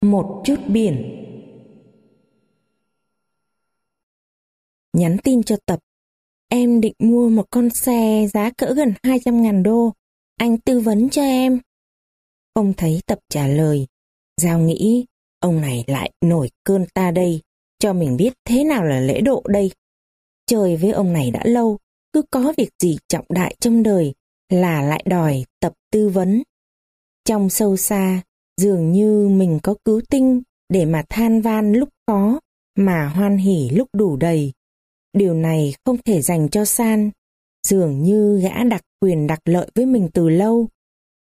Một chút biển Nhắn tin cho Tập Em định mua một con xe giá cỡ gần 200 ngàn đô. Anh tư vấn cho em. Không thấy Tập trả lời. Giao nghĩ, ông này lại nổi cơn ta đây, cho mình biết thế nào là lễ độ đây. Chơi với ông này đã lâu, cứ có việc gì trọng đại trong đời là lại đòi Tập tư vấn. Trong sâu xa, dường như mình có cứu tinh để mà than van lúc khó, mà hoan hỉ lúc đủ đầy. Điều này không thể dành cho San, dường như gã đặc quyền đặc lợi với mình từ lâu.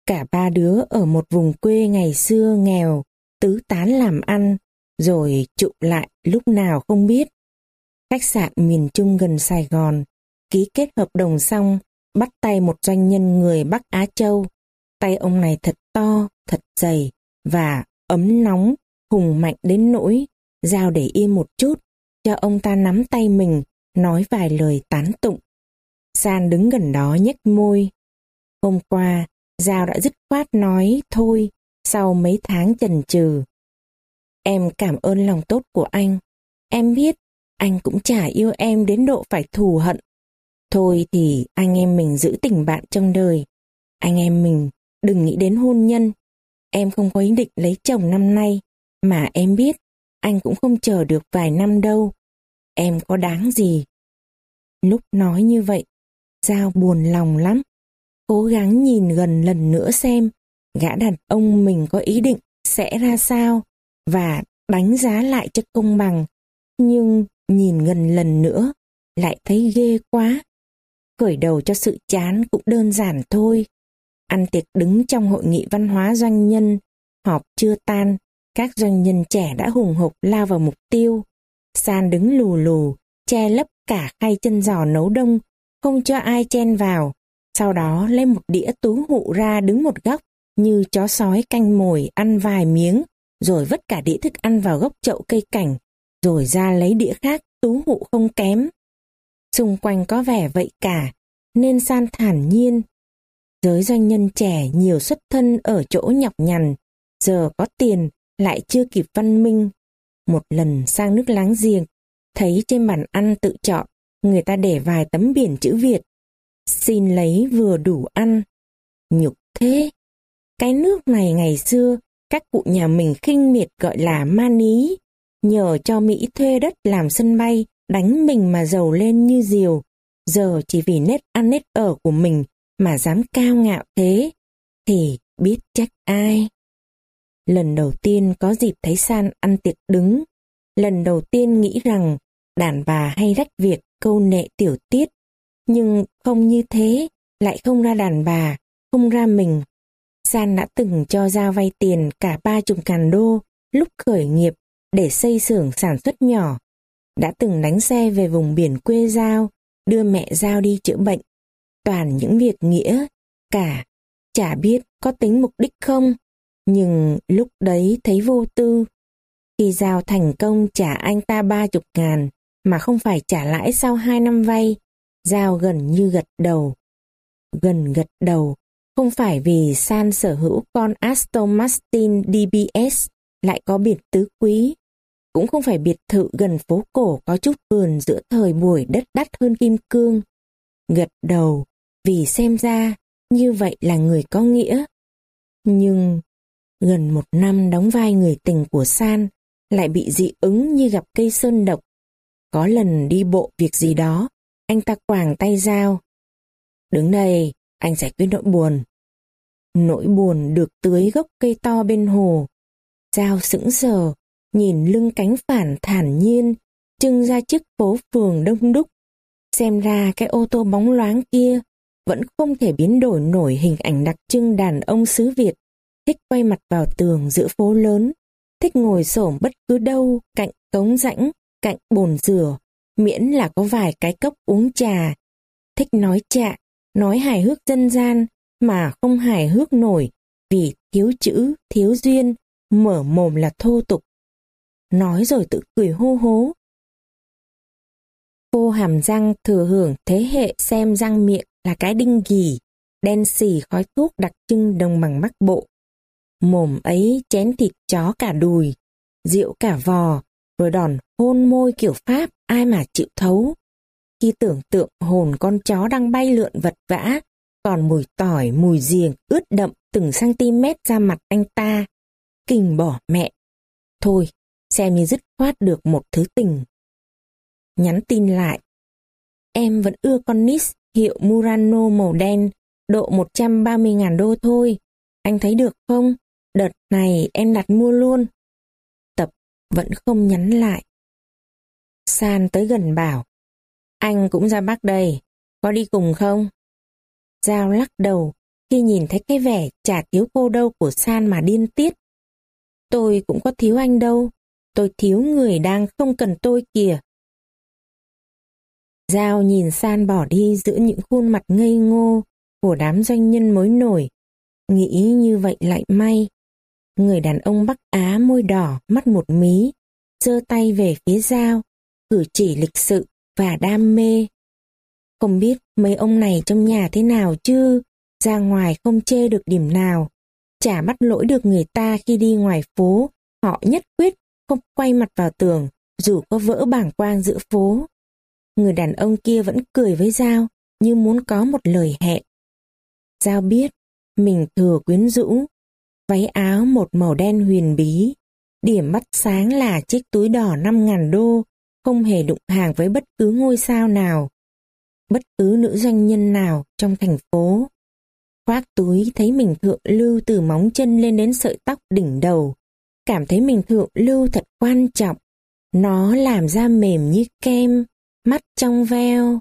Cả ba đứa ở một vùng quê ngày xưa nghèo, tứ tán làm ăn, rồi trụ lại lúc nào không biết. Khách sạn miền Trung gần Sài Gòn, ký kết hợp đồng xong, bắt tay một doanh nhân người Bắc Á Châu. Tay ông này thật to, thật dày và ấm nóng, hùng mạnh đến nỗi, giao để yên một chút, cho ông ta nắm tay mình, nói vài lời tán tụng. San đứng gần đó nhếch môi. Hôm qua, Giao đã dứt khoát nói thôi, sau mấy tháng chần chừ. Em cảm ơn lòng tốt của anh. Em biết, anh cũng chả yêu em đến độ phải thù hận. Thôi thì anh em mình giữ tình bạn trong đời. Anh em mình đừng nghĩ đến hôn nhân. Em không có ý định lấy chồng năm nay, mà em biết anh cũng không chờ được vài năm đâu. Em có đáng gì? Lúc nói như vậy, Giao buồn lòng lắm. Cố gắng nhìn gần lần nữa xem gã đàn ông mình có ý định sẽ ra sao và đánh giá lại cho công bằng. Nhưng nhìn gần lần nữa lại thấy ghê quá. Khởi đầu cho sự chán cũng đơn giản thôi. Ăn tiệc đứng trong hội nghị văn hóa doanh nhân, họp chưa tan, các doanh nhân trẻ đã hùng hục lao vào mục tiêu. San đứng lù lù, che lấp cả khay chân giò nấu đông, không cho ai chen vào. Sau đó lấy một đĩa tú hụ ra đứng một góc, như chó sói canh mồi ăn vài miếng, rồi vứt cả đĩa thức ăn vào gốc chậu cây cảnh, rồi ra lấy đĩa khác tú hụ không kém. Xung quanh có vẻ vậy cả, nên san thản nhiên. Giới doanh nhân trẻ nhiều xuất thân ở chỗ nhọc nhằn, giờ có tiền lại chưa kịp văn minh. Một lần sang nước láng giềng, thấy trên bàn ăn tự chọn, người ta để vài tấm biển chữ Việt. Xin lấy vừa đủ ăn. Nhục thế. Cái nước này ngày xưa, các cụ nhà mình khinh miệt gọi là ma ní Nhờ cho Mỹ thuê đất làm sân bay, đánh mình mà giàu lên như diều. Giờ chỉ vì nét ăn nét ở của mình mà dám cao ngạo thế, thì biết trách ai. Lần đầu tiên có dịp thấy San ăn tiệc đứng, lần đầu tiên nghĩ rằng đàn bà hay rách việc câu nệ tiểu tiết, nhưng không như thế, lại không ra đàn bà, không ra mình. San đã từng cho Ra vay tiền cả ba chục ngàn đô lúc khởi nghiệp để xây xưởng sản xuất nhỏ. Đã từng đánh xe về vùng biển quê Giao, đưa mẹ Giao đi chữa bệnh. Toàn những việc nghĩa, cả, chả biết có tính mục đích không. Nhưng lúc đấy thấy vô tư. Khi Giao thành công trả anh ta ba chục ngàn, mà không phải trả lãi sau hai năm vay, Giao gần như gật đầu. Gần gật đầu, không phải vì San sở hữu con Aston Martin DBS lại có biệt tứ quý, cũng không phải biệt thự gần phố cổ có chút vườn giữa thời buổi đất đắt hơn kim cương. Gật đầu, vì xem ra như vậy là người có nghĩa. Nhưng gần một năm đóng vai người tình của San lại bị dị ứng như gặp cây sơn độc có lần đi bộ việc gì đó, anh ta quàng tay dao. Đứng đây, anh giải quyết nỗi buồn. Nỗi buồn được tưới gốc cây to bên hồ. Dao sững sờ, nhìn lưng cánh phản thản nhiên, trưng ra chiếc phố phường đông đúc. Xem ra cái ô tô bóng loáng kia vẫn không thể biến đổi nổi hình ảnh đặc trưng đàn ông xứ Việt, thích quay mặt vào tường giữa phố lớn, thích ngồi xổm bất cứ đâu cạnh cống rãnh cạnh bồn rửa, miễn là có vài cái cốc uống trà. Thích nói chạ, nói hài hước dân gian, mà không hài hước nổi, vì thiếu chữ, thiếu duyên, mở mồm là thô tục. Nói rồi tự cười hô hố. Cô hàm răng thừa hưởng thế hệ xem răng miệng là cái đinh ghì, đen xì khói thuốc đặc trưng đồng bằng Bắc Bộ. Mồm ấy chén thịt chó cả đùi, rượu cả vò, rồi đòn hôn môi kiểu Pháp ai mà chịu thấu. Khi tưởng tượng hồn con chó đang bay lượn vật vã, còn mùi tỏi, mùi giềng ướt đậm từng cm ra mặt anh ta. Kinh bỏ mẹ. Thôi, xem như dứt khoát được một thứ tình. Nhắn tin lại. Em vẫn ưa con Nis hiệu Murano màu đen, độ 130.000 đô thôi. Anh thấy được không? Đợt này em đặt mua luôn. Tập vẫn không nhắn lại. San tới gần bảo. Anh cũng ra Bắc đây, có đi cùng không? Giao lắc đầu khi nhìn thấy cái vẻ chả thiếu cô đâu của San mà điên tiết. Tôi cũng có thiếu anh đâu, tôi thiếu người đang không cần tôi kìa. Giao nhìn San bỏ đi giữa những khuôn mặt ngây ngô của đám doanh nhân mới nổi. Nghĩ như vậy lại may. Người đàn ông Bắc Á môi đỏ, mắt một mí, giơ tay về phía Giao, cử chỉ lịch sự và đam mê. Không biết mấy ông này trong nhà thế nào chứ, ra ngoài không chê được điểm nào. Chả bắt lỗi được người ta khi đi ngoài phố, họ nhất quyết không quay mặt vào tường, dù có vỡ bảng quang giữa phố. Người đàn ông kia vẫn cười với Giao, như muốn có một lời hẹn. Giao biết, mình thừa quyến rũ, váy áo một màu đen huyền bí, điểm mắt sáng là chiếc túi đỏ 5.000 đô, không hề đụng hàng với bất cứ ngôi sao nào, bất cứ nữ doanh nhân nào trong thành phố. Khoác túi thấy mình thượng lưu từ móng chân lên đến sợi tóc đỉnh đầu, cảm thấy mình thượng lưu thật quan trọng. Nó làm da mềm như kem, mắt trong veo,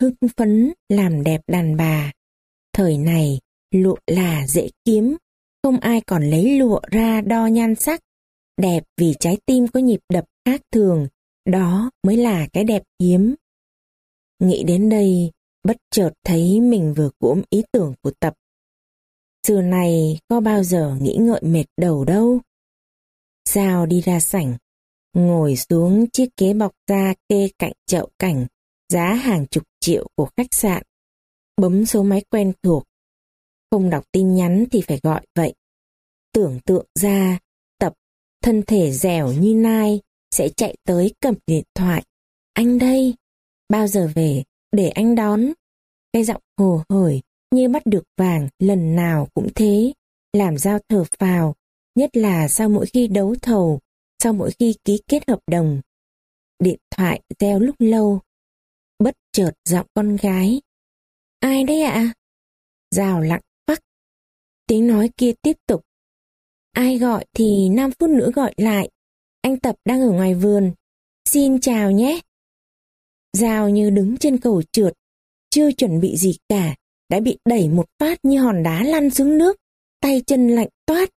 hưng phấn làm đẹp đàn bà. Thời này, lụa là dễ kiếm, không ai còn lấy lụa ra đo nhan sắc. Đẹp vì trái tim có nhịp đập khác thường, đó mới là cái đẹp hiếm. Nghĩ đến đây, bất chợt thấy mình vừa cuỗm ý tưởng của tập. Xưa này có bao giờ nghĩ ngợi mệt đầu đâu. Sao đi ra sảnh, ngồi xuống chiếc ghế bọc da kê cạnh chậu cảnh, giá hàng chục triệu của khách sạn. Bấm số máy quen thuộc. Không đọc tin nhắn thì phải gọi vậy. Tưởng tượng ra, tập, thân thể dẻo như nai, sẽ chạy tới cầm điện thoại. Anh đây, bao giờ về, để anh đón. Cái giọng hồ hởi, như bắt được vàng lần nào cũng thế, làm giao thở phào, nhất là sau mỗi khi đấu thầu, sau mỗi khi ký kết hợp đồng. Điện thoại reo lúc lâu, bất chợt giọng con gái. Ai đấy ạ? À? Rào lặng phắc. Tiếng nói kia tiếp tục. Ai gọi thì 5 phút nữa gọi lại. Anh Tập đang ở ngoài vườn. Xin chào nhé. rào như đứng trên cầu trượt, chưa chuẩn bị gì cả, đã bị đẩy một phát như hòn đá lăn xuống nước, tay chân lạnh toát.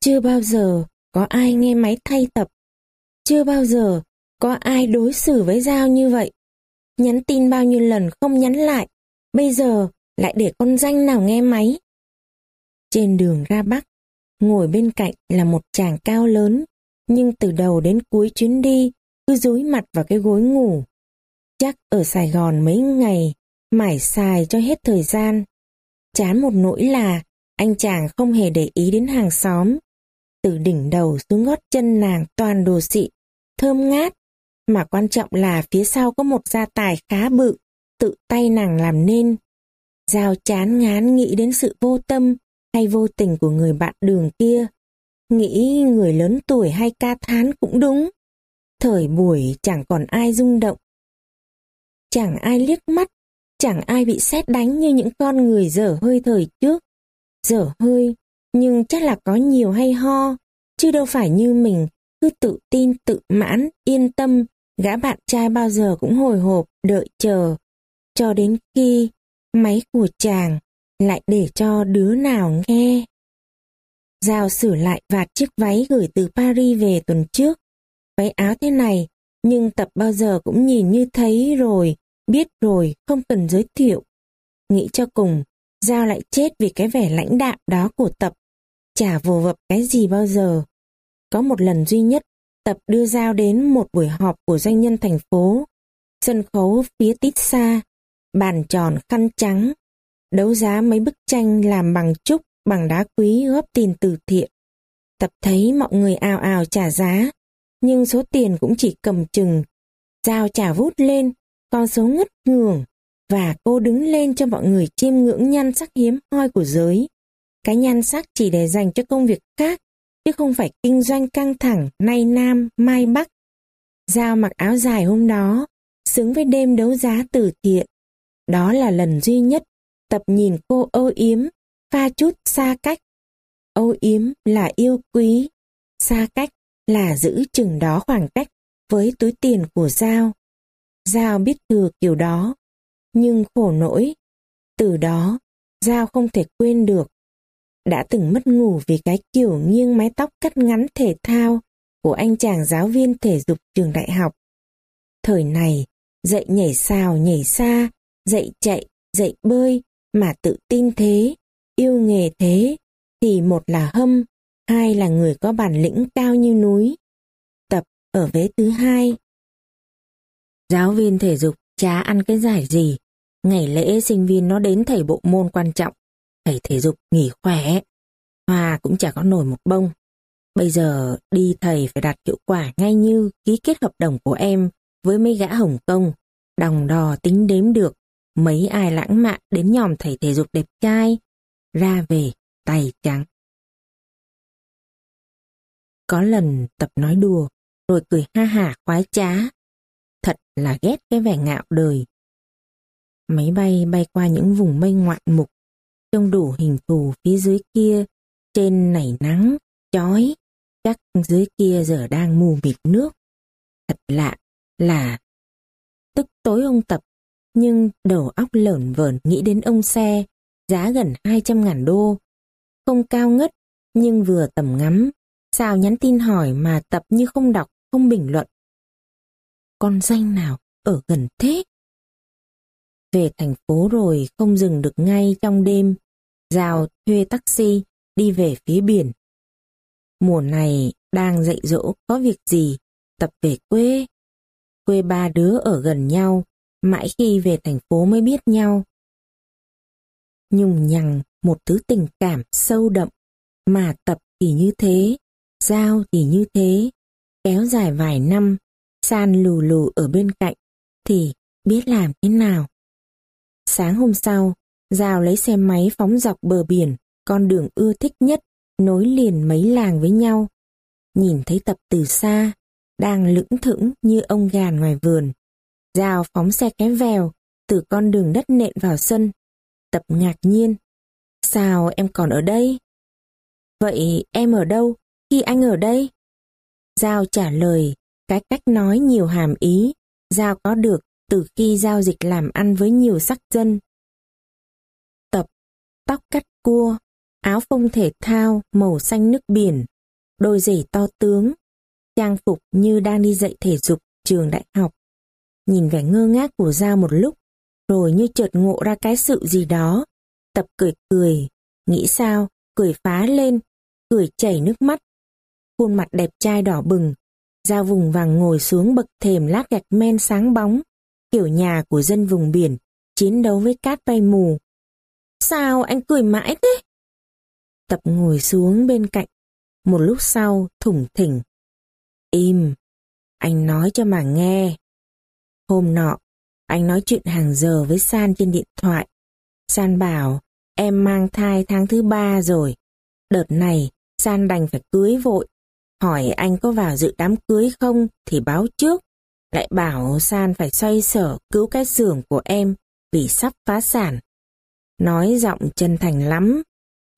Chưa bao giờ có ai nghe máy thay tập. Chưa bao giờ có ai đối xử với Giao như vậy. Nhắn tin bao nhiêu lần không nhắn lại, bây giờ lại để con danh nào nghe máy. Trên đường ra Bắc, ngồi bên cạnh là một chàng cao lớn, nhưng từ đầu đến cuối chuyến đi cứ dúi mặt vào cái gối ngủ. Chắc ở Sài Gòn mấy ngày, mải xài cho hết thời gian. Chán một nỗi là anh chàng không hề để ý đến hàng xóm. Từ đỉnh đầu xuống gót chân nàng toàn đồ xị, thơm ngát. Mà quan trọng là phía sau có một gia tài khá bự, tự tay nàng làm nên. Giao chán ngán nghĩ đến sự vô tâm hay vô tình của người bạn đường kia. Nghĩ người lớn tuổi hay ca thán cũng đúng. Thời buổi chẳng còn ai rung động. Chẳng ai liếc mắt, chẳng ai bị xét đánh như những con người dở hơi thời trước. Dở hơi, nhưng chắc là có nhiều hay ho, chứ đâu phải như mình, cứ tự tin, tự mãn, yên tâm, gã bạn trai bao giờ cũng hồi hộp, đợi chờ, cho đến khi máy của chàng lại để cho đứa nào nghe. Giao sửa lại vạt chiếc váy gửi từ Paris về tuần trước. Váy áo thế này, nhưng tập bao giờ cũng nhìn như thấy rồi, biết rồi, không cần giới thiệu. Nghĩ cho cùng, Giao lại chết vì cái vẻ lãnh đạm đó của tập. Chả vồ vập cái gì bao giờ. Có một lần duy nhất, tập đưa Giao đến một buổi họp của doanh nhân thành phố. Sân khấu phía tít xa, bàn tròn khăn trắng, đấu giá mấy bức tranh làm bằng trúc bằng đá quý góp tiền từ thiện. Tập thấy mọi người ào ào trả giá, nhưng số tiền cũng chỉ cầm chừng. Giao trả vút lên, con số ngất ngường, và cô đứng lên cho mọi người chiêm ngưỡng nhan sắc hiếm hoi của giới. Cái nhan sắc chỉ để dành cho công việc khác, chứ không phải kinh doanh căng thẳng, nay nam, mai bắc. Giao mặc áo dài hôm đó, xứng với đêm đấu giá từ thiện. Đó là lần duy nhất tập nhìn cô âu yếm, pha chút xa cách. Âu yếm là yêu quý, xa cách là giữ chừng đó khoảng cách với túi tiền của Giao. Giao biết thừa kiểu đó, nhưng khổ nỗi. Từ đó, Giao không thể quên được. Đã từng mất ngủ vì cái kiểu nghiêng mái tóc cắt ngắn thể thao của anh chàng giáo viên thể dục trường đại học. Thời này, dạy nhảy xào nhảy xa, dạy chạy, dạy bơi mà tự tin thế, yêu nghề thế, thì một là hâm, hai là người có bản lĩnh cao như núi. Tập ở vế thứ hai. Giáo viên thể dục chả ăn cái giải gì. Ngày lễ sinh viên nó đến thầy bộ môn quan trọng. Thầy thể dục nghỉ khỏe. Hoa cũng chả có nổi một bông. Bây giờ đi thầy phải đạt hiệu quả ngay như ký kết hợp đồng của em với mấy gã Hồng Kông. Đồng đò tính đếm được mấy ai lãng mạn đến nhòm thầy thể dục đẹp trai. Ra về tay trắng. Có lần tập nói đùa, rồi cười ha hả khoái trá. Là ghét cái vẻ ngạo đời. Máy bay bay qua những vùng mây ngoạn mục, trông đủ hình thù phía dưới kia, trên nảy nắng, chói, chắc dưới kia giờ đang mù mịt nước. Thật lạ là tức tối ông tập, nhưng đầu óc lởn vởn nghĩ đến ông xe, giá gần 200 ngàn đô. Không cao ngất, nhưng vừa tầm ngắm, sao nhắn tin hỏi mà tập như không đọc, không bình luận. Con danh nào ở gần thế? Về thành phố rồi không dừng được ngay trong đêm, Giao thuê taxi đi về phía biển. Mùa này đang dạy dỗ có việc gì, tập về quê. Quê ba đứa ở gần nhau, mãi khi về thành phố mới biết nhau. nhung nhằng một thứ tình cảm sâu đậm, mà tập thì như thế, giao thì như thế, kéo dài vài năm, san lù lù ở bên cạnh, thì biết làm thế nào. Sáng hôm sau, Giao lấy xe máy phóng dọc bờ biển, con đường ưa thích nhất, nối liền mấy làng với nhau. Nhìn thấy tập từ xa, đang lững thững như ông gà ngoài vườn. Giao phóng xe cái vèo, từ con đường đất nện vào sân. Tập ngạc nhiên. Sao em còn ở đây? Vậy em ở đâu khi anh ở đây? Giao trả lời, cái cách nói nhiều hàm ý, Giao có được từ khi giao dịch làm ăn với nhiều sắc dân. Tập, tóc cắt cua, áo phông thể thao màu xanh nước biển, đôi giày to tướng, trang phục như đang đi dạy thể dục trường đại học. Nhìn vẻ ngơ ngác của Giao một lúc, rồi như chợt ngộ ra cái sự gì đó. Tập cười cười, nghĩ sao, cười phá lên, cười chảy nước mắt. Khuôn mặt đẹp trai đỏ bừng, ra vùng vàng ngồi xuống bậc thềm lát gạch men sáng bóng, kiểu nhà của dân vùng biển, chiến đấu với cát bay mù. Sao anh cười mãi thế? Tập ngồi xuống bên cạnh, một lúc sau thủng thỉnh. Im, anh nói cho mà nghe. Hôm nọ, anh nói chuyện hàng giờ với San trên điện thoại. San bảo, em mang thai tháng thứ ba rồi. Đợt này, San đành phải cưới vội. Hỏi anh có vào dự đám cưới không thì báo trước. Lại bảo San phải xoay sở cứu cái xưởng của em vì sắp phá sản. Nói giọng chân thành lắm,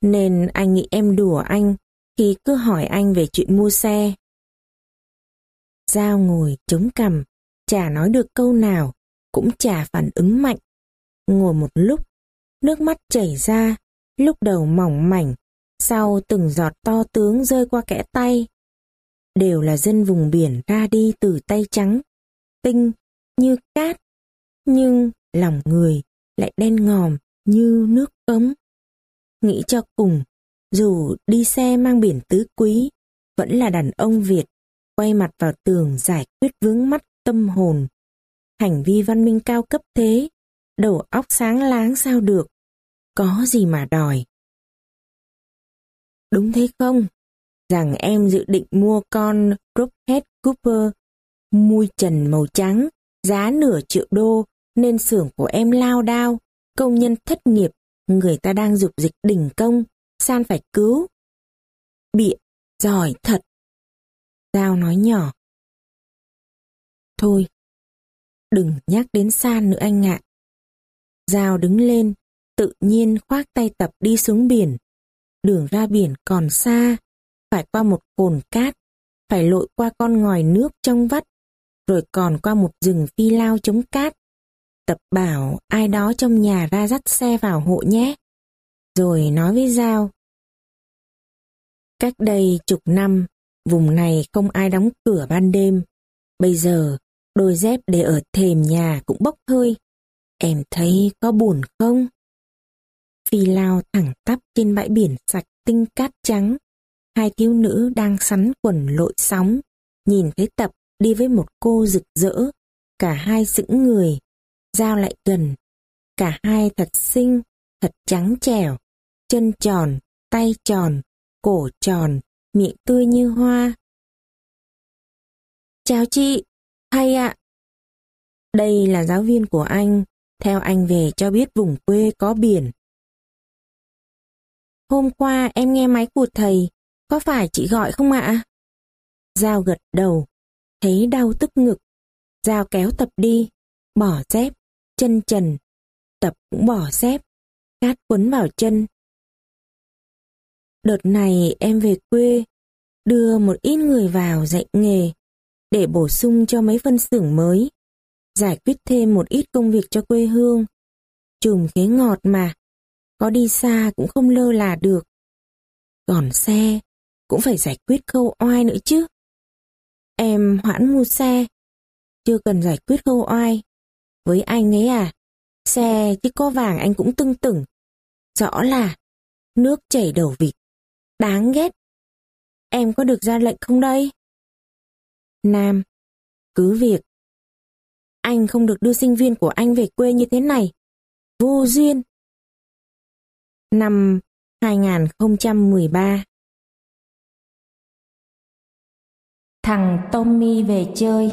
nên anh nghĩ em đùa anh khi cứ hỏi anh về chuyện mua xe. Giao ngồi chống cằm, chả nói được câu nào, cũng chả phản ứng mạnh. Ngồi một lúc, nước mắt chảy ra, lúc đầu mỏng mảnh, sau từng giọt to tướng rơi qua kẽ tay. Đều là dân vùng biển ra đi từ tay trắng, tinh như cát, nhưng lòng người lại đen ngòm như nước ấm. Nghĩ cho cùng, dù đi xe mang biển tứ quý, vẫn là đàn ông Việt, quay mặt vào tường giải quyết vướng mắt tâm hồn. Hành vi văn minh cao cấp thế, đầu óc sáng láng sao được, có gì mà đòi. Đúng thế không? Rằng em dự định mua con Rockhead Cooper mui trần màu trắng, giá nửa triệu đô, nên xưởng của em lao đao, công nhân thất nghiệp, người ta đang dục dịch đỉnh công, san phải cứu. Bịa, giỏi thật. Giao nói nhỏ. Thôi, đừng nhắc đến san nữa anh ạ. Giao đứng lên, tự nhiên khoác tay tập đi xuống biển. Đường ra biển còn xa, phải qua một cồn cát, phải lội qua con ngòi nước trong vắt, rồi còn qua một rừng phi lao chống cát. Tập bảo ai đó trong nhà ra dắt xe vào hộ nhé. Rồi nói với Giao. Cách đây chục năm, vùng này không ai đóng cửa ban đêm. Bây giờ, đôi dép để ở thềm nhà cũng bốc hơi. Em thấy có buồn không? Phi lao thẳng tắp trên bãi biển sạch tinh cát trắng. Hai thiếu nữ đang sắn quần lội sóng, nhìn thấy tập đi với một cô rực rỡ. Cả hai sững người, giao lại gần. Cả hai thật xinh, thật trắng trẻo, chân tròn, tay tròn, cổ tròn, miệng tươi như hoa. Chào chị, thầy ạ. Đây là giáo viên của anh, theo anh về cho biết vùng quê có biển. Hôm qua em nghe máy của thầy, có phải chị gọi không ạ? Giao gật đầu, thấy đau tức ngực. Giao kéo tập đi, bỏ dép, chân trần. Tập cũng bỏ dép, cát quấn vào chân. Đợt này em về quê, đưa một ít người vào dạy nghề, để bổ sung cho mấy phân xưởng mới, giải quyết thêm một ít công việc cho quê hương. Chùm khế ngọt mà, có đi xa cũng không lơ là được. Còn xe, cũng phải giải quyết khâu oai nữa chứ. Em hoãn mua xe, chưa cần giải quyết khâu oai. Với anh ấy à, xe chứ có vàng anh cũng tưng tửng. Rõ là nước chảy đầu vịt, đáng ghét. Em có được ra lệnh không đây? Nam, cứ việc. Anh không được đưa sinh viên của anh về quê như thế này. Vô duyên. Năm 2013 Thằng Tommy về chơi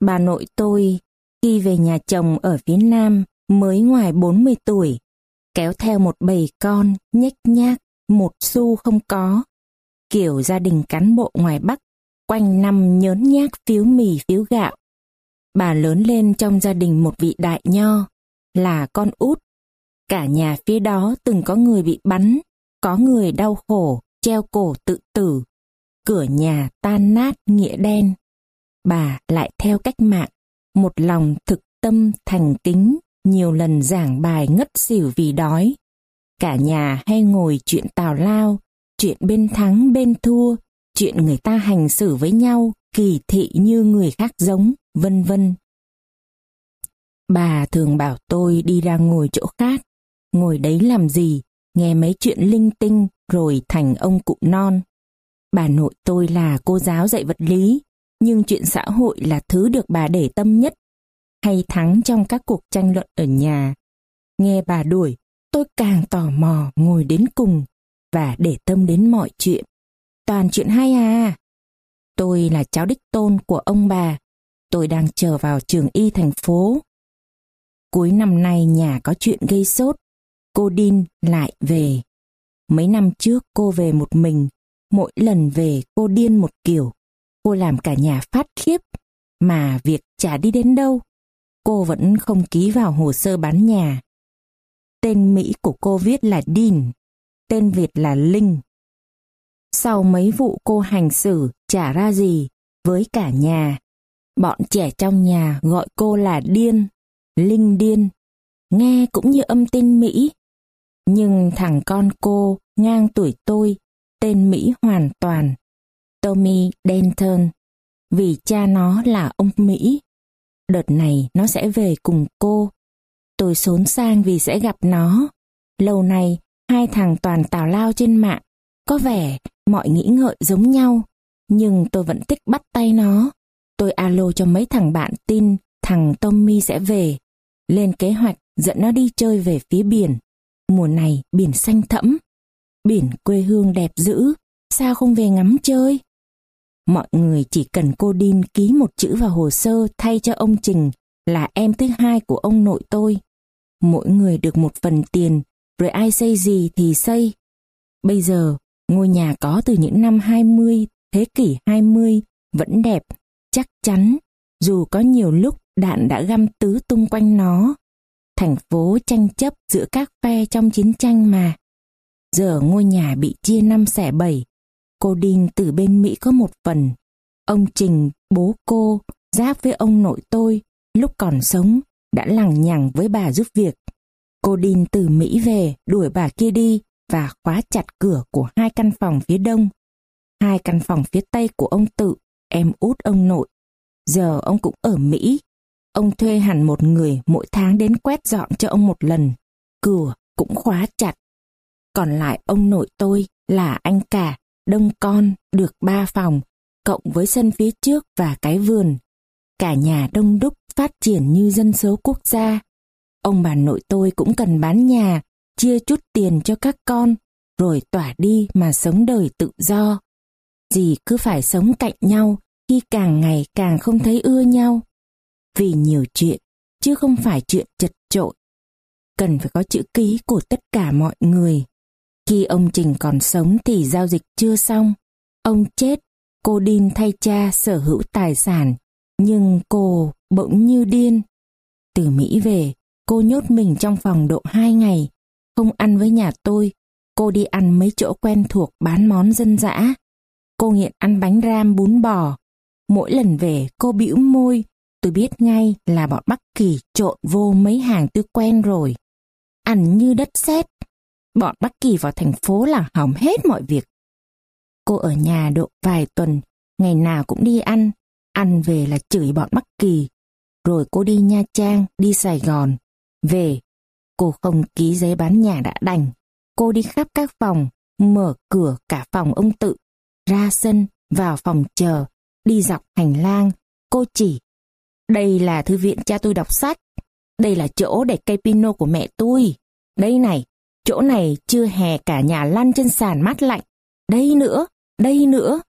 Bà nội tôi khi về nhà chồng ở phía Nam mới ngoài 40 tuổi, kéo theo một bầy con nhếch nhác, một xu không có. Kiểu gia đình cán bộ ngoài Bắc, quanh năm nhớn nhác phiếu mì phiếu gạo. Bà lớn lên trong gia đình một vị đại nho, là con út. Cả nhà phía đó từng có người bị bắn, có người đau khổ, treo cổ tự tử, cửa nhà tan nát nghĩa đen. Bà lại theo cách mạng, một lòng thực tâm thành kính, nhiều lần giảng bài ngất xỉu vì đói. Cả nhà hay ngồi chuyện tào lao, chuyện bên thắng bên thua, chuyện người ta hành xử với nhau, kỳ thị như người khác giống, vân vân. Bà thường bảo tôi đi ra ngồi chỗ khác, ngồi đấy làm gì, nghe mấy chuyện linh tinh rồi thành ông cụ non. Bà nội tôi là cô giáo dạy vật lý, nhưng chuyện xã hội là thứ được bà để tâm nhất, hay thắng trong các cuộc tranh luận ở nhà. Nghe bà đuổi, tôi càng tò mò ngồi đến cùng và để tâm đến mọi chuyện. Toàn chuyện hay à. Tôi là cháu đích tôn của ông bà. Tôi đang chờ vào trường y thành phố. Cuối năm nay nhà có chuyện gây sốt. Cô Đin lại về. Mấy năm trước cô về một mình Mỗi lần về cô điên một kiểu, cô làm cả nhà phát khiếp, mà việc chả đi đến đâu. Cô vẫn không ký vào hồ sơ bán nhà. Tên Mỹ của cô viết là Dean, tên Việt là Linh. Sau mấy vụ cô hành xử chả ra gì với cả nhà, bọn trẻ trong nhà gọi cô là điên, Linh điên, nghe cũng như âm tên Mỹ. Nhưng thằng con cô ngang tuổi tôi tên Mỹ hoàn toàn, Tommy Denton, vì cha nó là ông Mỹ. Đợt này nó sẽ về cùng cô. Tôi xốn sang vì sẽ gặp nó. Lâu nay, hai thằng toàn tào lao trên mạng. Có vẻ mọi nghĩ ngợi giống nhau, nhưng tôi vẫn thích bắt tay nó. Tôi alo cho mấy thằng bạn tin thằng Tommy sẽ về. Lên kế hoạch dẫn nó đi chơi về phía biển. Mùa này biển xanh thẫm, Biển quê hương đẹp dữ, sao không về ngắm chơi? Mọi người chỉ cần cô Đin ký một chữ vào hồ sơ thay cho ông Trình là em thứ hai của ông nội tôi. Mỗi người được một phần tiền, rồi ai xây gì thì xây. Bây giờ, ngôi nhà có từ những năm 20, thế kỷ 20, vẫn đẹp, chắc chắn, dù có nhiều lúc đạn đã găm tứ tung quanh nó. Thành phố tranh chấp giữa các phe trong chiến tranh mà. Giờ ngôi nhà bị chia năm xẻ bảy. Cô Đinh từ bên Mỹ có một phần. Ông Trình, bố cô, giáp với ông nội tôi, lúc còn sống, đã lằng nhằng với bà giúp việc. Cô Đinh từ Mỹ về, đuổi bà kia đi và khóa chặt cửa của hai căn phòng phía đông. Hai căn phòng phía tây của ông Tự, em út ông nội. Giờ ông cũng ở Mỹ. Ông thuê hẳn một người mỗi tháng đến quét dọn cho ông một lần. Cửa cũng khóa chặt. Còn lại ông nội tôi là anh cả, đông con, được ba phòng, cộng với sân phía trước và cái vườn. Cả nhà đông đúc phát triển như dân số quốc gia. Ông bà nội tôi cũng cần bán nhà, chia chút tiền cho các con, rồi tỏa đi mà sống đời tự do. Dì cứ phải sống cạnh nhau khi càng ngày càng không thấy ưa nhau. Vì nhiều chuyện, chứ không phải chuyện chật trội. Cần phải có chữ ký của tất cả mọi người. Khi ông Trình còn sống thì giao dịch chưa xong. Ông chết, cô Đin thay cha sở hữu tài sản, nhưng cô bỗng như điên. Từ Mỹ về, cô nhốt mình trong phòng độ hai ngày, không ăn với nhà tôi. Cô đi ăn mấy chỗ quen thuộc bán món dân dã. Cô nghiện ăn bánh ram bún bò. Mỗi lần về cô bĩu môi, tôi biết ngay là bọn Bắc Kỳ trộn vô mấy hàng tôi quen rồi. Ăn như đất sét, Bọn Bắc Kỳ vào thành phố là hỏng hết mọi việc. Cô ở nhà độ vài tuần, ngày nào cũng đi ăn, ăn về là chửi bọn Bắc Kỳ. Rồi cô đi Nha Trang, đi Sài Gòn. Về, cô không ký giấy bán nhà đã đành. Cô đi khắp các phòng, mở cửa cả phòng ông tự, ra sân, vào phòng chờ, đi dọc hành lang. Cô chỉ, đây là thư viện cha tôi đọc sách. Đây là chỗ để cây pino của mẹ tôi. Đây này, Chỗ này chưa hè cả nhà lăn trên sàn mát lạnh. Đây nữa, đây nữa.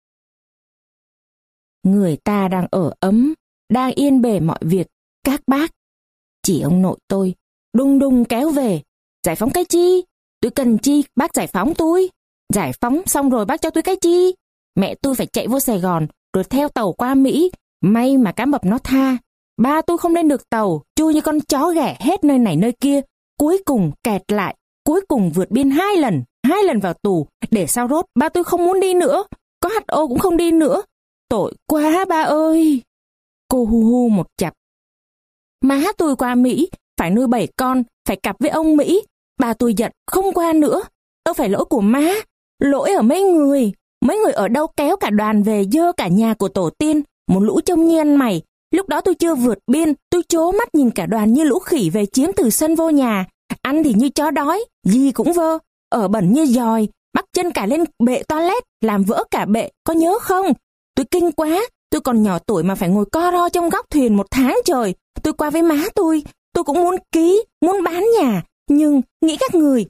Người ta đang ở ấm, đang yên bề mọi việc, các bác. Chỉ ông nội tôi, đung đung kéo về. Giải phóng cái chi? Tôi cần chi, bác giải phóng tôi. Giải phóng xong rồi bác cho tôi cái chi? Mẹ tôi phải chạy vô Sài Gòn, rồi theo tàu qua Mỹ. May mà cá mập nó tha. Ba tôi không lên được tàu, chui như con chó ghẻ hết nơi này nơi kia. Cuối cùng kẹt lại cuối cùng vượt biên hai lần, hai lần vào tù, để sao rốt, ba tôi không muốn đi nữa, có HO cũng không đi nữa. Tội quá ba ơi! Cô hu hu một chập. Má tôi qua Mỹ, phải nuôi bảy con, phải cặp với ông Mỹ. Ba tôi giận, không qua nữa. Đâu phải lỗi của má, lỗi ở mấy người. Mấy người ở đâu kéo cả đoàn về dơ cả nhà của tổ tiên, một lũ trông nhiên mày. Lúc đó tôi chưa vượt biên, tôi chố mắt nhìn cả đoàn như lũ khỉ về chiếm từ sân vô nhà. Ăn thì như chó đói, gì cũng vơ, ở bẩn như dòi, bắt chân cả lên bệ toilet, làm vỡ cả bệ, có nhớ không? Tôi kinh quá, tôi còn nhỏ tuổi mà phải ngồi co ro trong góc thuyền một tháng trời. Tôi qua với má tôi, tôi cũng muốn ký, muốn bán nhà, nhưng nghĩ các người,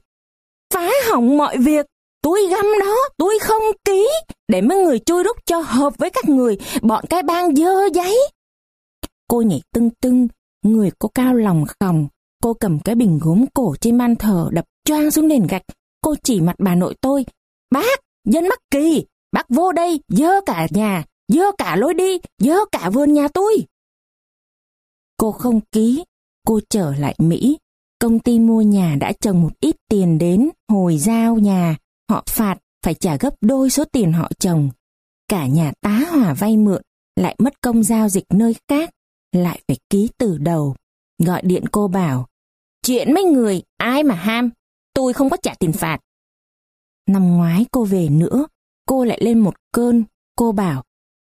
phá hỏng mọi việc. Tôi găm đó, tôi không ký, để mấy người chui rút cho hợp với các người, bọn cái bang dơ giấy. Cô nhảy tưng tưng, người cô cao lòng khòng, Cô cầm cái bình gốm cổ trên ban thờ đập choang xuống nền gạch. Cô chỉ mặt bà nội tôi. Bác, dân mắc Kỳ, bác vô đây, dơ cả nhà, dơ cả lối đi, dơ cả vườn nhà tôi. Cô không ký, cô trở lại Mỹ. Công ty mua nhà đã trồng một ít tiền đến, hồi giao nhà, họ phạt phải trả gấp đôi số tiền họ trồng. Cả nhà tá hỏa vay mượn, lại mất công giao dịch nơi khác, lại phải ký từ đầu. Gọi điện cô bảo, Chuyện mấy người, ai mà ham, tôi không có trả tiền phạt. Năm ngoái cô về nữa, cô lại lên một cơn, cô bảo,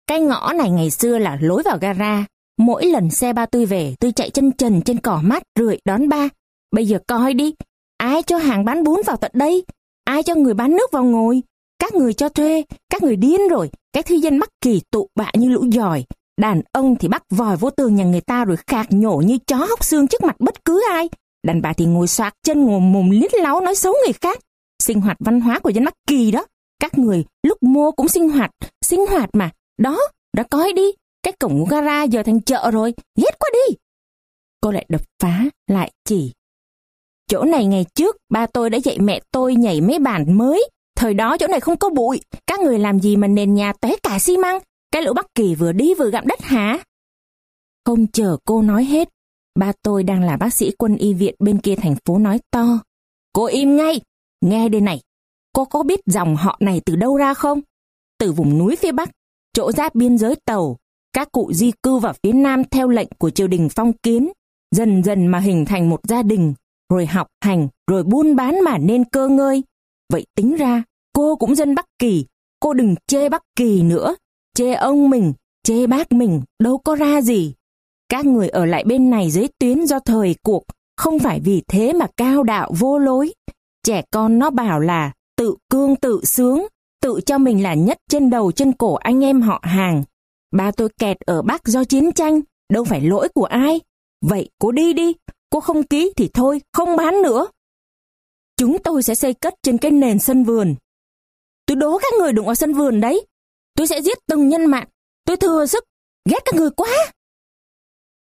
cái ngõ này ngày xưa là lối vào gara, mỗi lần xe ba tôi về tôi chạy chân trần trên cỏ mát rượi đón ba. Bây giờ coi đi, ai cho hàng bán bún vào tận đây, ai cho người bán nước vào ngồi, các người cho thuê, các người điên rồi, cái thư dân Bắc kỳ tụ bạ như lũ giòi, đàn ông thì bắt vòi vô tường nhà người ta rồi khạc nhổ như chó hóc xương trước mặt bất cứ ai, Đàn bà thì ngồi soạt chân ngồi mồm lít láo nói xấu người khác. sinh hoạt văn hóa của dân Bắc Kỳ đó. Các người lúc mua cũng sinh hoạt, sinh hoạt mà. Đó, đã coi đi, cái cổng gara giờ thành chợ rồi, ghét quá đi. Cô lại đập phá, lại chỉ. Chỗ này ngày trước, ba tôi đã dạy mẹ tôi nhảy mấy bản mới. Thời đó chỗ này không có bụi, các người làm gì mà nền nhà té cả xi măng. Cái lũ Bắc Kỳ vừa đi vừa gặm đất hả? Không chờ cô nói hết, ba tôi đang là bác sĩ quân y viện bên kia thành phố nói to. Cô im ngay, nghe đây này, cô có biết dòng họ này từ đâu ra không? Từ vùng núi phía Bắc, chỗ giáp biên giới tàu, các cụ di cư vào phía Nam theo lệnh của triều đình phong kiến, dần dần mà hình thành một gia đình, rồi học hành, rồi buôn bán mà nên cơ ngơi. Vậy tính ra, cô cũng dân Bắc Kỳ, cô đừng chê Bắc Kỳ nữa, chê ông mình, chê bác mình, đâu có ra gì. Các người ở lại bên này dưới tuyến do thời cuộc, không phải vì thế mà cao đạo vô lối. Trẻ con nó bảo là tự cương tự sướng, tự cho mình là nhất trên đầu chân cổ anh em họ hàng. Ba tôi kẹt ở Bắc do chiến tranh, đâu phải lỗi của ai. Vậy cô đi đi, cô không ký thì thôi, không bán nữa. Chúng tôi sẽ xây cất trên cái nền sân vườn. Tôi đố các người đụng vào sân vườn đấy. Tôi sẽ giết từng nhân mạng. Tôi thừa sức, ghét các người quá.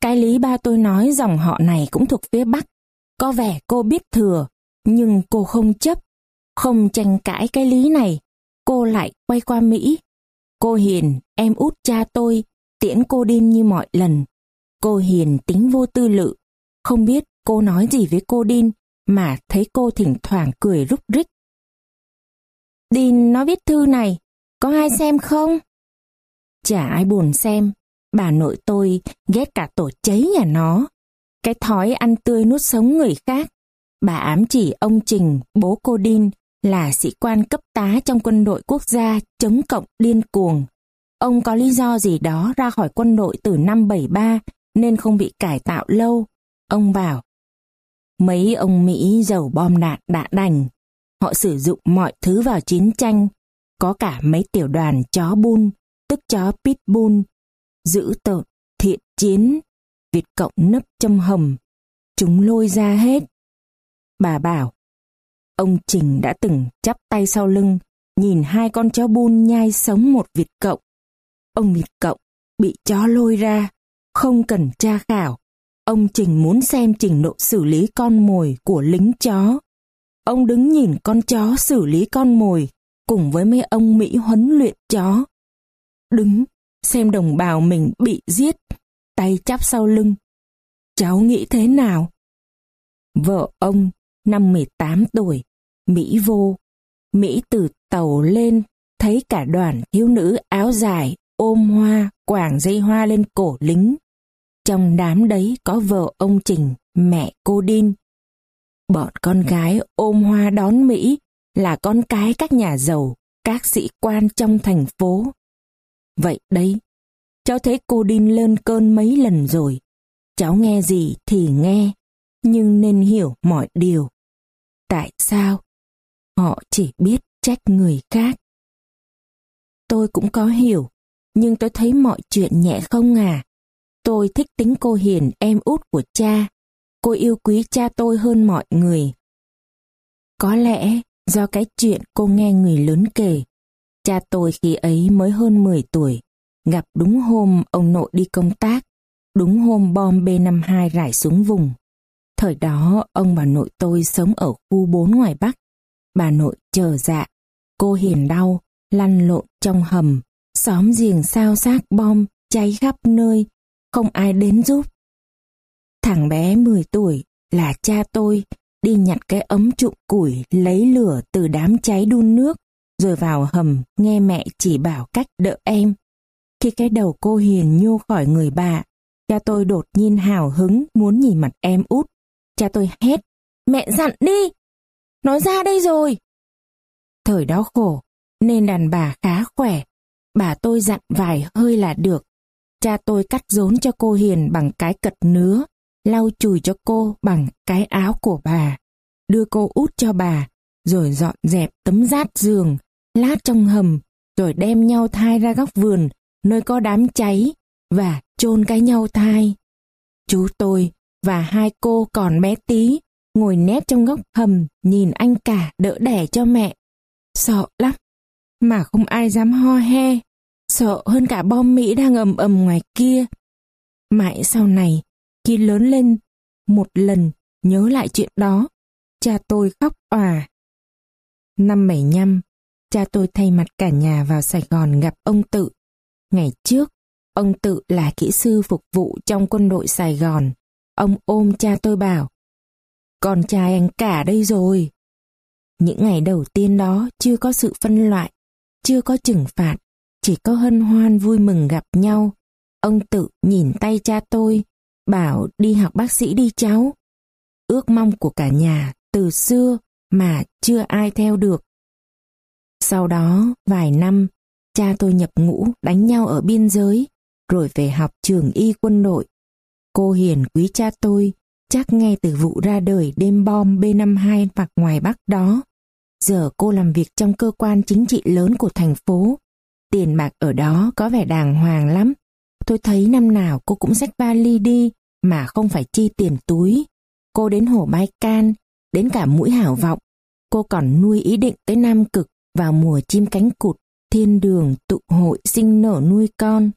Cái lý ba tôi nói dòng họ này cũng thuộc phía Bắc. Có vẻ cô biết thừa, nhưng cô không chấp. Không tranh cãi cái lý này, cô lại quay qua Mỹ. Cô Hiền, em út cha tôi, tiễn cô đi như mọi lần. Cô Hiền tính vô tư lự, không biết cô nói gì với cô Đin, mà thấy cô thỉnh thoảng cười rúc rích. Đin nó viết thư này, có ai xem không? Chả ai buồn xem, bà nội tôi ghét cả tổ cháy nhà nó. Cái thói ăn tươi nuốt sống người khác. Bà ám chỉ ông Trình, bố cô Đin, là sĩ quan cấp tá trong quân đội quốc gia chống cộng điên cuồng. Ông có lý do gì đó ra khỏi quân đội từ năm 73 nên không bị cải tạo lâu. Ông bảo, mấy ông Mỹ giàu bom đạn đã đành. Họ sử dụng mọi thứ vào chiến tranh. Có cả mấy tiểu đoàn chó bun, tức chó pitbull, giữ tợn, thiện chiến, Việt Cộng nấp trong hầm. Chúng lôi ra hết. Bà bảo, ông Trình đã từng chắp tay sau lưng, nhìn hai con chó bun nhai sống một Việt Cộng. Ông Việt Cộng bị chó lôi ra, không cần tra khảo. Ông Trình muốn xem trình độ xử lý con mồi của lính chó. Ông đứng nhìn con chó xử lý con mồi cùng với mấy ông Mỹ huấn luyện chó. Đứng xem đồng bào mình bị giết, tay chắp sau lưng. Cháu nghĩ thế nào? Vợ ông, năm 18 tuổi, Mỹ vô. Mỹ từ tàu lên, thấy cả đoàn thiếu nữ áo dài, ôm hoa, quảng dây hoa lên cổ lính. Trong đám đấy có vợ ông Trình, mẹ cô Đin. Bọn con gái ôm hoa đón Mỹ là con cái các nhà giàu, các sĩ quan trong thành phố. Vậy đấy, cháu thấy cô Đin lên cơn mấy lần rồi. Cháu nghe gì thì nghe, nhưng nên hiểu mọi điều. Tại sao? Họ chỉ biết trách người khác. Tôi cũng có hiểu, nhưng tôi thấy mọi chuyện nhẹ không à. Tôi thích tính cô hiền em út của cha. Cô yêu quý cha tôi hơn mọi người. Có lẽ do cái chuyện cô nghe người lớn kể. Cha tôi khi ấy mới hơn 10 tuổi, gặp đúng hôm ông nội đi công tác, đúng hôm bom B-52 rải xuống vùng. Thời đó ông bà nội tôi sống ở khu 4 ngoài Bắc. Bà nội chờ dạ, cô hiền đau, lăn lộn trong hầm, xóm giềng sao xác bom, cháy khắp nơi, không ai đến giúp. Thằng bé 10 tuổi là cha tôi đi nhặt cái ấm trụng củi lấy lửa từ đám cháy đun nước rồi vào hầm nghe mẹ chỉ bảo cách đỡ em. Khi cái đầu cô Hiền nhô khỏi người bà, cha tôi đột nhiên hào hứng muốn nhìn mặt em út. Cha tôi hét, mẹ dặn đi, nói ra đây rồi. Thời đó khổ, nên đàn bà khá khỏe, bà tôi dặn vài hơi là được. Cha tôi cắt rốn cho cô Hiền bằng cái cật nứa, lau chùi cho cô bằng cái áo của bà, đưa cô út cho bà, rồi dọn dẹp tấm rát giường, lát trong hầm, rồi đem nhau thai ra góc vườn, nơi có đám cháy, và chôn cái nhau thai. Chú tôi và hai cô còn bé tí, ngồi nép trong góc hầm nhìn anh cả đỡ đẻ cho mẹ. Sợ lắm, mà không ai dám ho he, sợ hơn cả bom Mỹ đang ầm ầm ngoài kia. Mãi sau này, khi lớn lên, một lần nhớ lại chuyện đó, cha tôi khóc òa. Năm 75, cha tôi thay mặt cả nhà vào Sài Gòn gặp ông Tự. Ngày trước, ông Tự là kỹ sư phục vụ trong quân đội Sài Gòn. Ông ôm cha tôi bảo, con trai anh cả đây rồi. Những ngày đầu tiên đó chưa có sự phân loại, chưa có trừng phạt, chỉ có hân hoan vui mừng gặp nhau. Ông tự nhìn tay cha tôi, bảo đi học bác sĩ đi cháu. Ước mong của cả nhà từ xưa mà chưa ai theo được. Sau đó, vài năm, cha tôi nhập ngũ đánh nhau ở biên giới, rồi về học trường y quân đội. Cô Hiền quý cha tôi, chắc ngay từ vụ ra đời đêm bom B-52 mặt ngoài Bắc đó. Giờ cô làm việc trong cơ quan chính trị lớn của thành phố. Tiền bạc ở đó có vẻ đàng hoàng lắm. Tôi thấy năm nào cô cũng xách vali đi mà không phải chi tiền túi. Cô đến hồ Bai Can, đến cả mũi hảo vọng. Cô còn nuôi ý định tới Nam Cực vào mùa chim cánh cụt, thiên đường, tụ hội, sinh nở nuôi con.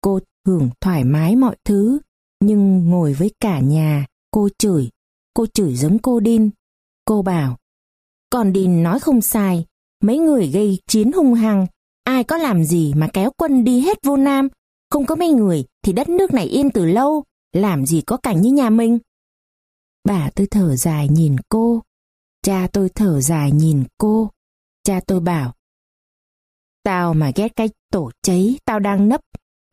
Cô hưởng thoải mái mọi thứ, nhưng ngồi với cả nhà, cô chửi, cô chửi giống cô Đin. Cô bảo, còn Đin nói không sai, mấy người gây chiến hung hăng, ai có làm gì mà kéo quân đi hết vô Nam, không có mấy người thì đất nước này yên từ lâu, làm gì có cảnh như nhà mình. Bà tôi thở dài nhìn cô, cha tôi thở dài nhìn cô, cha tôi bảo, tao mà ghét cái tổ cháy tao đang nấp,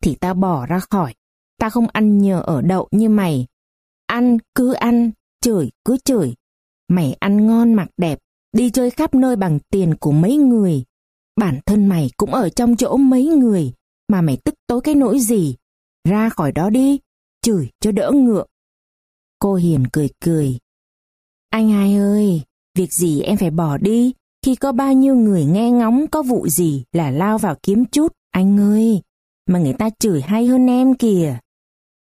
thì tao bỏ ra khỏi, tao không ăn nhờ ở đậu như mày, ăn cứ ăn, chửi cứ chửi, mày ăn ngon mặc đẹp, đi chơi khắp nơi bằng tiền của mấy người, bản thân mày cũng ở trong chỗ mấy người, mà mày tức tối cái nỗi gì, ra khỏi đó đi, chửi cho đỡ ngựa. Cô Hiền cười cười. Anh hai ơi, việc gì em phải bỏ đi, khi có bao nhiêu người nghe ngóng có vụ gì là lao vào kiếm chút, anh ơi, mà người ta chửi hay hơn em kìa.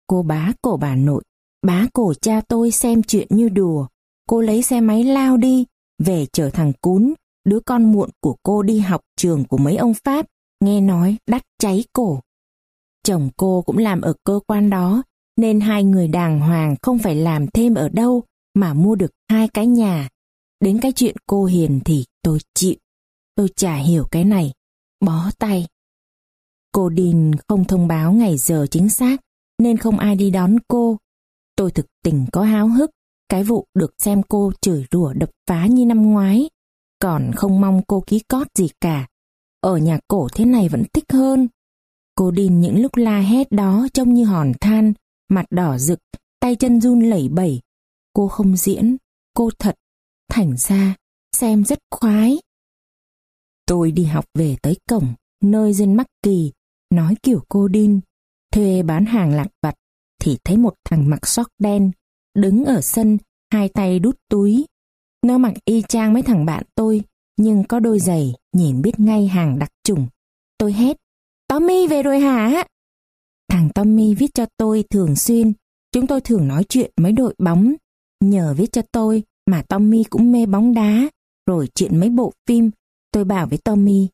Cô bá cổ bà nội, bá cổ cha tôi xem chuyện như đùa, cô lấy xe máy lao đi, về chở thằng cún, đứa con muộn của cô đi học trường của mấy ông Pháp, nghe nói đắt cháy cổ. Chồng cô cũng làm ở cơ quan đó, nên hai người đàng hoàng không phải làm thêm ở đâu mà mua được hai cái nhà. Đến cái chuyện cô Hiền thì tôi chịu. Tôi chả hiểu cái này. Bó tay. Cô Đình không thông báo ngày giờ chính xác nên không ai đi đón cô. Tôi thực tình có háo hức cái vụ được xem cô chửi rủa đập phá như năm ngoái. Còn không mong cô ký cót gì cả. Ở nhà cổ thế này vẫn thích hơn. Cô Đình những lúc la hét đó trông như hòn than, mặt đỏ rực, tay chân run lẩy bẩy. Cô không diễn, cô thật, thành ra, xem rất khoái. Tôi đi học về tới cổng, nơi dân Mắc Kỳ, nói kiểu cô Đin, thuê bán hàng lạc vặt, thì thấy một thằng mặc sóc đen, đứng ở sân, hai tay đút túi. Nó mặc y chang mấy thằng bạn tôi, nhưng có đôi giày, nhìn biết ngay hàng đặc trùng. Tôi hét, Tommy về rồi hả? Thằng Tommy viết cho tôi thường xuyên, chúng tôi thường nói chuyện mấy đội bóng. Nhờ viết cho tôi mà Tommy cũng mê bóng đá, rồi chuyện mấy bộ phim. Tôi bảo với Tommy,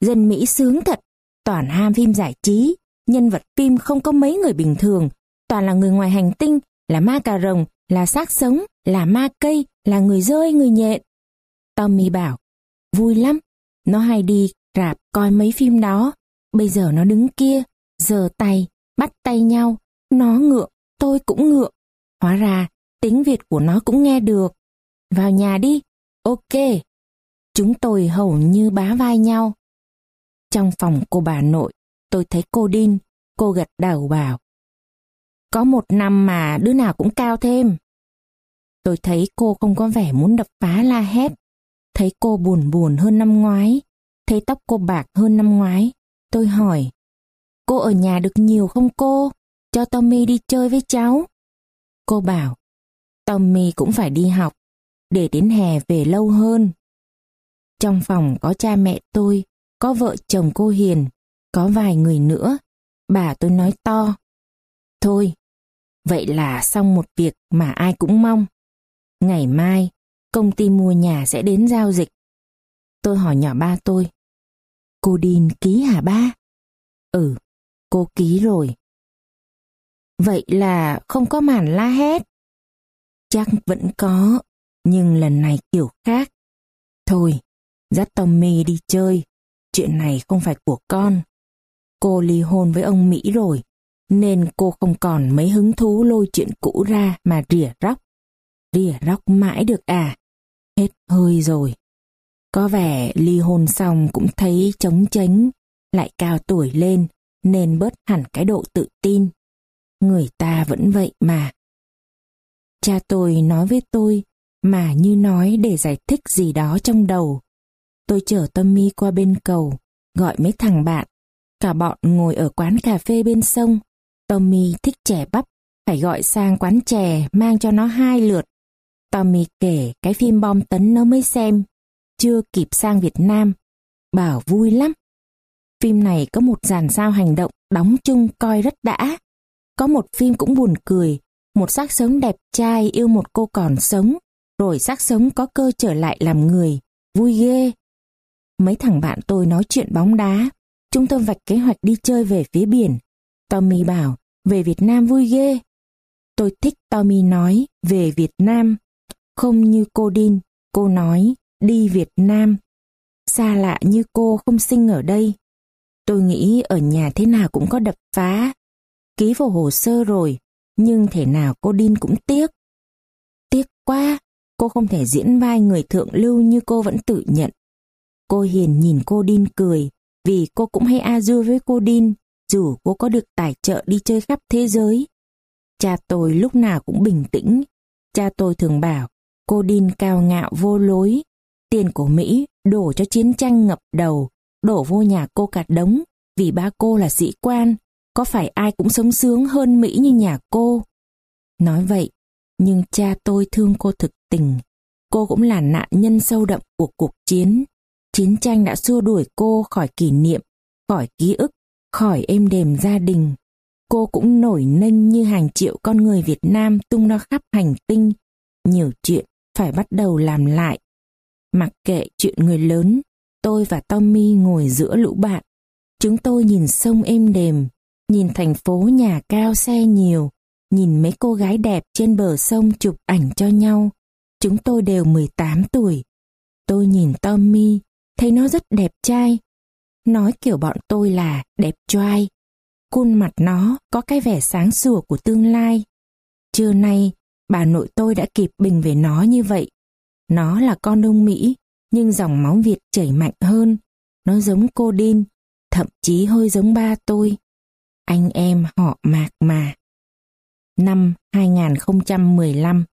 dân Mỹ sướng thật, toàn ham phim giải trí, nhân vật phim không có mấy người bình thường, toàn là người ngoài hành tinh, là ma cà rồng, là xác sống, là ma cây, là người rơi, người nhện. Tommy bảo, vui lắm, nó hay đi rạp coi mấy phim đó, bây giờ nó đứng kia, giơ tay, bắt tay nhau, nó ngượng, tôi cũng ngượng. Hóa ra, tiếng Việt của nó cũng nghe được. Vào nhà đi, ok. Chúng tôi hầu như bá vai nhau. Trong phòng cô bà nội, tôi thấy cô Đin, cô gật đầu bảo. Có một năm mà đứa nào cũng cao thêm. Tôi thấy cô không có vẻ muốn đập phá la hét. Thấy cô buồn buồn hơn năm ngoái. Thấy tóc cô bạc hơn năm ngoái. Tôi hỏi, cô ở nhà được nhiều không cô? Cho Tommy đi chơi với cháu. Cô bảo, Tommy cũng phải đi học, để đến hè về lâu hơn. Trong phòng có cha mẹ tôi, có vợ chồng cô Hiền, có vài người nữa. Bà tôi nói to. Thôi, vậy là xong một việc mà ai cũng mong. Ngày mai, công ty mua nhà sẽ đến giao dịch. Tôi hỏi nhỏ ba tôi. Cô Đin ký hả ba? Ừ, cô ký rồi. Vậy là không có màn la hét. Chắc vẫn có, nhưng lần này kiểu khác. Thôi, dắt Tommy đi chơi. Chuyện này không phải của con. Cô ly hôn với ông Mỹ rồi, nên cô không còn mấy hứng thú lôi chuyện cũ ra mà rỉa róc. Rỉa róc mãi được à? Hết hơi rồi. Có vẻ ly hôn xong cũng thấy trống chánh, lại cao tuổi lên, nên bớt hẳn cái độ tự tin. Người ta vẫn vậy mà. Cha tôi nói với tôi mà như nói để giải thích gì đó trong đầu. Tôi chở Tommy qua bên cầu, gọi mấy thằng bạn. Cả bọn ngồi ở quán cà phê bên sông. Tommy thích chè bắp, phải gọi sang quán chè mang cho nó hai lượt. Tommy kể cái phim bom tấn nó mới xem, chưa kịp sang Việt Nam. Bảo vui lắm. Phim này có một dàn sao hành động đóng chung coi rất đã. Có một phim cũng buồn cười, một xác sống đẹp trai yêu một cô còn sống, rồi xác sống có cơ trở lại làm người, vui ghê. Mấy thằng bạn tôi nói chuyện bóng đá, chúng tôi vạch kế hoạch đi chơi về phía biển. Tommy bảo, về Việt Nam vui ghê. Tôi thích Tommy nói, về Việt Nam. Không như cô Đin, cô nói, đi Việt Nam. Xa lạ như cô không sinh ở đây. Tôi nghĩ ở nhà thế nào cũng có đập phá. Ký vào hồ sơ rồi, nhưng thể nào cô Đin cũng tiếc. Tiếc quá, cô không thể diễn vai người thượng lưu như cô vẫn tự nhận. Cô hiền nhìn cô Đin cười, vì cô cũng hay a dưa với cô Đin, dù cô có được tài trợ đi chơi khắp thế giới. Cha tôi lúc nào cũng bình tĩnh. Cha tôi thường bảo, cô Đin cao ngạo vô lối. Tiền của Mỹ đổ cho chiến tranh ngập đầu, đổ vô nhà cô cả đống, vì ba cô là sĩ quan, có phải ai cũng sống sướng hơn Mỹ như nhà cô? Nói vậy, nhưng cha tôi thương cô thực tình. Cô cũng là nạn nhân sâu đậm của cuộc chiến. Chiến tranh đã xua đuổi cô khỏi kỷ niệm, khỏi ký ức, khỏi êm đềm gia đình. Cô cũng nổi nênh như hàng triệu con người Việt Nam tung ra khắp hành tinh. Nhiều chuyện phải bắt đầu làm lại. Mặc kệ chuyện người lớn, tôi và Tommy ngồi giữa lũ bạn. Chúng tôi nhìn sông êm đềm, nhìn thành phố nhà cao xe nhiều, nhìn mấy cô gái đẹp trên bờ sông chụp ảnh cho nhau. Chúng tôi đều 18 tuổi. Tôi nhìn Tommy, thấy nó rất đẹp trai. Nói kiểu bọn tôi là đẹp trai. Khuôn mặt nó có cái vẻ sáng sủa của tương lai. Trưa nay, bà nội tôi đã kịp bình về nó như vậy. Nó là con ông Mỹ, nhưng dòng máu Việt chảy mạnh hơn. Nó giống cô Đin, thậm chí hơi giống ba tôi. Anh em họ mạc mà. Năm 2015